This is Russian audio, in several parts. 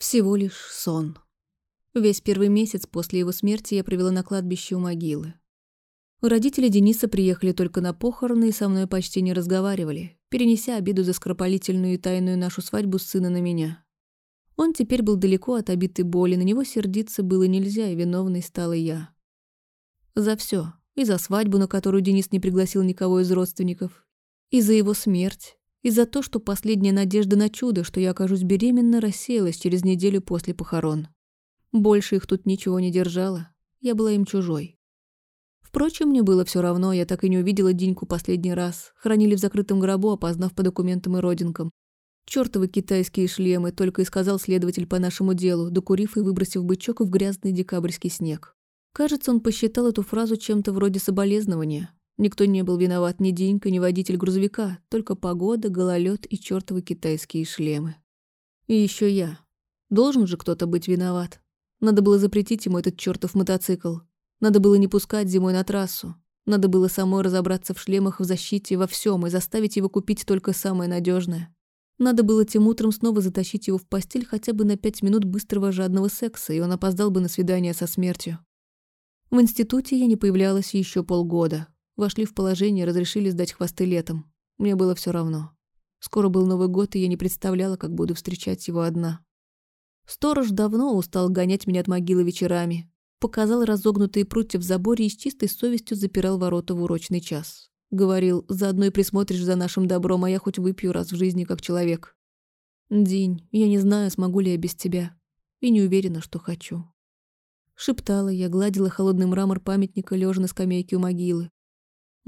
Всего лишь сон. Весь первый месяц после его смерти я провела на кладбище у могилы. Родители Дениса приехали только на похороны и со мной почти не разговаривали, перенеся обиду за скоропалительную и тайную нашу свадьбу сына на меня. Он теперь был далеко от обитой боли, на него сердиться было нельзя, и виновной стала я. За все, И за свадьбу, на которую Денис не пригласил никого из родственников. И за его смерть. И за то, что последняя надежда на чудо, что я окажусь беременна, рассеялась через неделю после похорон. Больше их тут ничего не держало. Я была им чужой. Впрочем, мне было все равно, я так и не увидела Диньку последний раз. Хранили в закрытом гробу, опознав по документам и родинкам. Чёртовы китайские шлемы, только и сказал следователь по нашему делу, докурив и выбросив бычок в грязный декабрьский снег. Кажется, он посчитал эту фразу чем-то вроде соболезнования. Никто не был виноват, ни Динька, ни водитель грузовика, только погода, гололед и чёртовы китайские шлемы. И еще я. Должен же кто-то быть виноват. Надо было запретить ему этот чертов мотоцикл. Надо было не пускать зимой на трассу. Надо было самой разобраться в шлемах, в защите, во всем и заставить его купить только самое надежное. Надо было тем утром снова затащить его в постель хотя бы на пять минут быстрого жадного секса, и он опоздал бы на свидание со смертью. В институте я не появлялась еще полгода. Вошли в положение, разрешили сдать хвосты летом. Мне было все равно. Скоро был Новый год, и я не представляла, как буду встречать его одна. Сторож давно устал гонять меня от могилы вечерами. Показал разогнутые прутья в заборе и с чистой совестью запирал ворота в урочный час. Говорил, заодно и присмотришь за нашим добром, а я хоть выпью раз в жизни как человек. День, я не знаю, смогу ли я без тебя. И не уверена, что хочу. Шептала я, гладила холодный мрамор памятника, лежа на скамейке у могилы.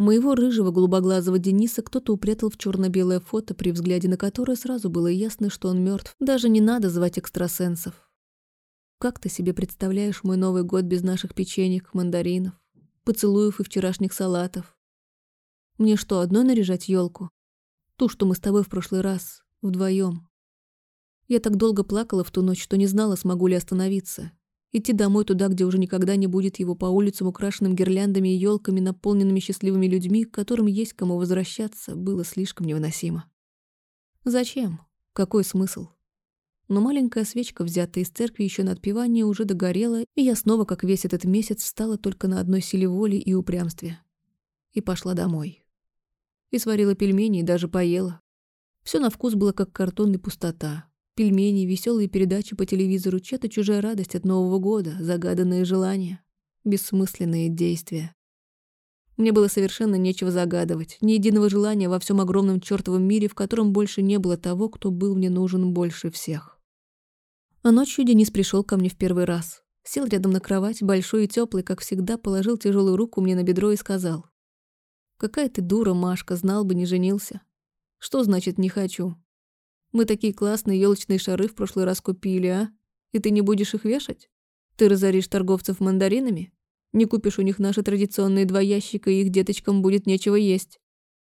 Моего рыжего голубоглазого Дениса кто-то упрятал в черно-белое фото, при взгляде на которое сразу было ясно, что он мертв. Даже не надо звать экстрасенсов. Как ты себе представляешь мой Новый год без наших печенек, мандаринов, поцелуев и вчерашних салатов? Мне что, одной наряжать елку? Ту, что мы с тобой в прошлый раз, вдвоем. Я так долго плакала в ту ночь, что не знала, смогу ли остановиться. Идти домой туда, где уже никогда не будет его по улицам, украшенным гирляндами и елками, наполненными счастливыми людьми, к которым есть кому возвращаться, было слишком невыносимо. Зачем? Какой смысл? Но маленькая свечка, взятая из церкви еще на отпевание, уже догорела, и я снова, как весь этот месяц, встала только на одной силе воли и упрямстве. И пошла домой. И сварила пельмени, и даже поела. Все на вкус было как картон и пустота. Пельмени, веселые передачи по телевизору, чья-то чужая радость от Нового года, загаданные желания, бессмысленные действия. Мне было совершенно нечего загадывать, ни единого желания во всем огромном чертовом мире, в котором больше не было того, кто был мне нужен больше всех. А ночью Денис пришел ко мне в первый раз. Сел рядом на кровать, большой и теплый, как всегда, положил тяжелую руку мне на бедро и сказал. «Какая ты дура, Машка, знал бы, не женился. Что значит «не хочу»? Мы такие классные елочные шары в прошлый раз купили, а? И ты не будешь их вешать? Ты разоришь торговцев мандаринами? Не купишь у них наши традиционные два ящика, и их деточкам будет нечего есть.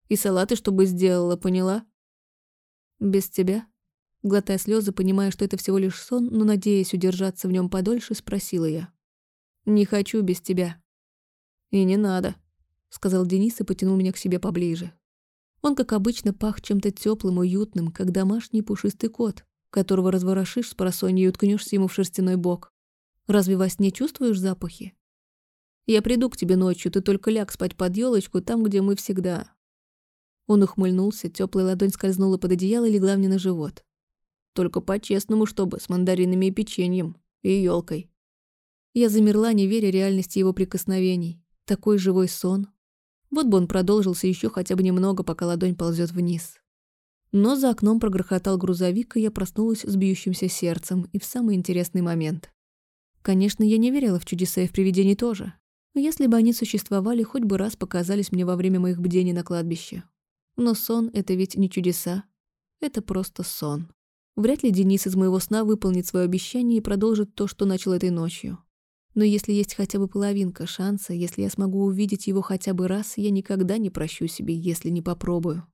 И салаты чтобы сделала, поняла? Без тебя? Глотая слезы, понимая, что это всего лишь сон, но надеясь удержаться в нем подольше, спросила я. «Не хочу без тебя». «И не надо», — сказал Денис и потянул меня к себе поближе. Он, как обычно, пах чем-то теплым, уютным, как домашний пушистый кот, которого разворошишь с просонья и уткнешься ему в шерстяной бок. Разве во сне чувствуешь запахи? Я приду к тебе ночью, ты только ляг спать под елочку, там, где мы всегда. Он ухмыльнулся, теплая ладонь скользнула под одеяло и легла мне на живот. Только по-честному, чтобы, с мандаринами и печеньем, и елкой. Я замерла, не веря реальности его прикосновений. Такой живой сон, вот бы он продолжился еще хотя бы немного, пока ладонь ползет вниз. Но за окном прогрохотал грузовик, и я проснулась с бьющимся сердцем и в самый интересный момент. Конечно, я не верила в чудеса и в привидений тоже. Но если бы они существовали, хоть бы раз показались мне во время моих бдений на кладбище. Но сон — это ведь не чудеса. Это просто сон. Вряд ли Денис из моего сна выполнит свое обещание и продолжит то, что начал этой ночью. Но если есть хотя бы половинка шанса, если я смогу увидеть его хотя бы раз, я никогда не прощу себе, если не попробую.